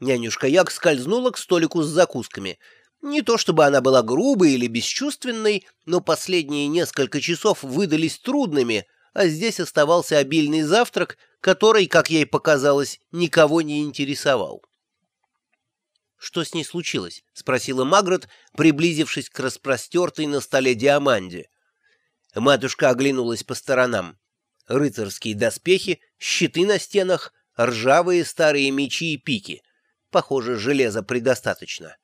Нянюшка Як скользнула к столику с закусками. Не то чтобы она была грубой или бесчувственной, но последние несколько часов выдались трудными, а здесь оставался обильный завтрак, который, как ей показалось, никого не интересовал. «Что с ней случилось?» — спросила Магрот, приблизившись к распростертой на столе диаманде. Матушка оглянулась по сторонам. Рыцарские доспехи, щиты на стенах, ржавые старые мечи и пики. Похоже, железа предостаточно.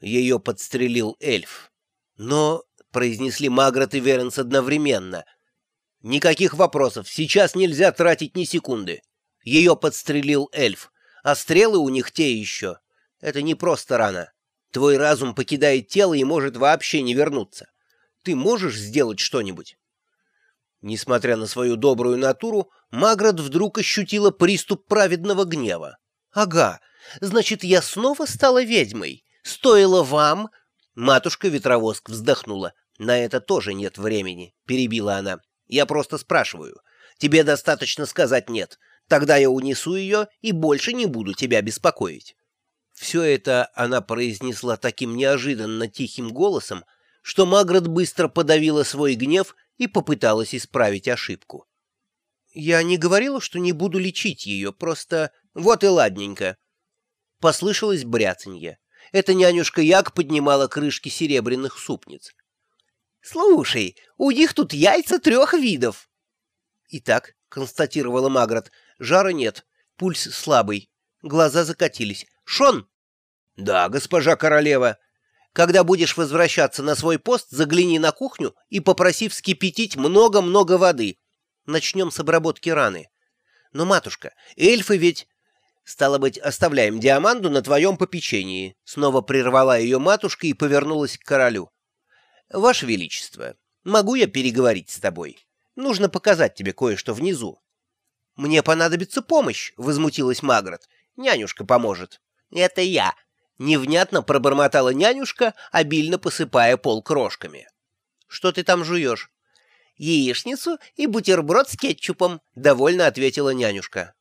Ее подстрелил эльф. Но, — произнесли Магрот и Веренс одновременно, — никаких вопросов, сейчас нельзя тратить ни секунды. Ее подстрелил эльф, а стрелы у них те еще. Это не просто рана. Твой разум покидает тело и может вообще не вернуться. Ты можешь сделать что-нибудь?» Несмотря на свою добрую натуру, Маград вдруг ощутила приступ праведного гнева. «Ага, значит, я снова стала ведьмой. Стоило вам...» Матушка-ветровоск вздохнула. «На это тоже нет времени», — перебила она. «Я просто спрашиваю. Тебе достаточно сказать «нет». Тогда я унесу ее и больше не буду тебя беспокоить». Все это она произнесла таким неожиданно тихим голосом, что Маград быстро подавила свой гнев и попыталась исправить ошибку. «Я не говорила, что не буду лечить ее, просто... Вот и ладненько». Послышалось бряцанье. Эта нянюшка Як поднимала крышки серебряных супниц. «Слушай, у них тут яйца трех видов». «Итак», — констатировала Маград, — «жара нет, пульс слабый, глаза закатились. Шон!» «Да, госпожа королева. Когда будешь возвращаться на свой пост, загляни на кухню и попроси вскипятить много-много воды. Начнем с обработки раны. Но, матушка, эльфы ведь...» «Стало быть, оставляем Диаманду на твоем попечении», — снова прервала ее матушка и повернулась к королю. «Ваше Величество, могу я переговорить с тобой? Нужно показать тебе кое-что внизу». «Мне понадобится помощь», — возмутилась Магрот. «Нянюшка поможет». «Это я», — невнятно пробормотала нянюшка, обильно посыпая пол крошками. «Что ты там жуешь?» «Яичницу и бутерброд с кетчупом», — довольно ответила нянюшка.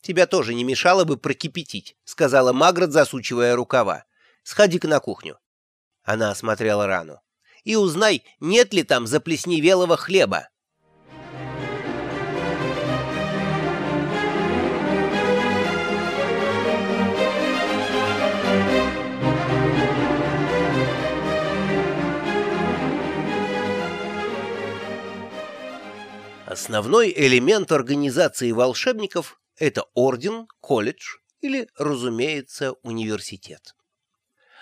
«Тебя тоже не мешало бы прокипятить», — сказала Магрот, засучивая рукава. «Сходи-ка на кухню». Она осмотрела рану. «И узнай, нет ли там заплесневелого хлеба». Основной элемент организации волшебников — это орден, колледж или, разумеется, университет.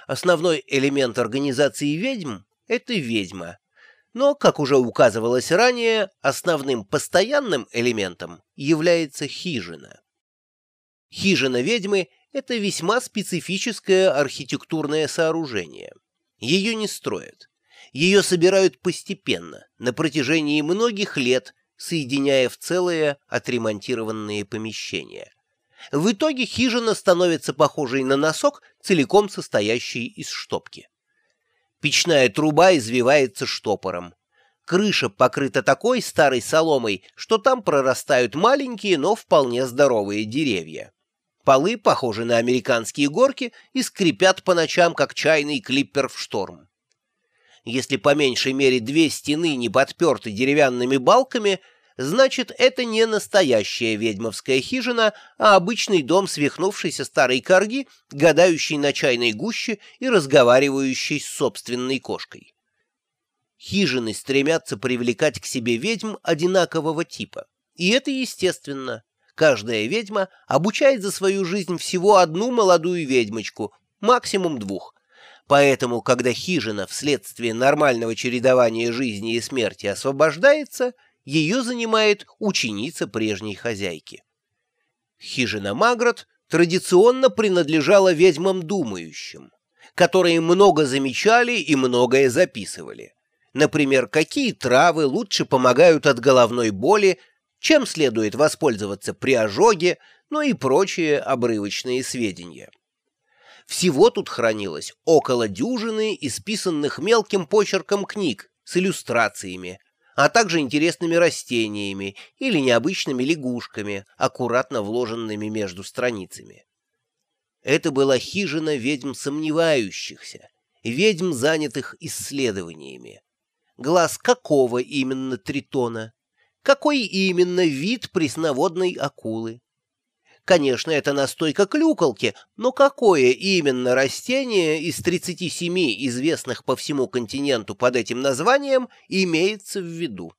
Основной элемент организации ведьм — это ведьма. Но, как уже указывалось ранее, основным постоянным элементом является хижина. Хижина ведьмы — это весьма специфическое архитектурное сооружение. Ее не строят. Ее собирают постепенно, на протяжении многих лет, соединяя в целое отремонтированные помещения. В итоге хижина становится похожей на носок, целиком состоящий из штопки. Печная труба извивается штопором. Крыша покрыта такой старой соломой, что там прорастают маленькие, но вполне здоровые деревья. Полы похожи на американские горки и скрипят по ночам, как чайный клиппер в шторм. Если по меньшей мере две стены не подперты деревянными балками, значит, это не настоящая ведьмовская хижина, а обычный дом свихнувшейся старой корги, гадающей на чайной гуще и разговаривающей с собственной кошкой. Хижины стремятся привлекать к себе ведьм одинакового типа. И это естественно. Каждая ведьма обучает за свою жизнь всего одну молодую ведьмочку, максимум двух, Поэтому, когда хижина вследствие нормального чередования жизни и смерти освобождается, ее занимает ученица прежней хозяйки. Хижина Магрот традиционно принадлежала ведьмам думающим, которые много замечали и многое записывали. Например, какие травы лучше помогают от головной боли, чем следует воспользоваться при ожоге, ну и прочие обрывочные сведения. Всего тут хранилось около дюжины исписанных мелким почерком книг с иллюстрациями, а также интересными растениями или необычными лягушками, аккуратно вложенными между страницами. Это была хижина ведьм сомневающихся, ведьм, занятых исследованиями. Глаз какого именно тритона? Какой именно вид пресноводной акулы? Конечно, это настойка клюколки, но какое именно растение из 37 известных по всему континенту под этим названием имеется в виду?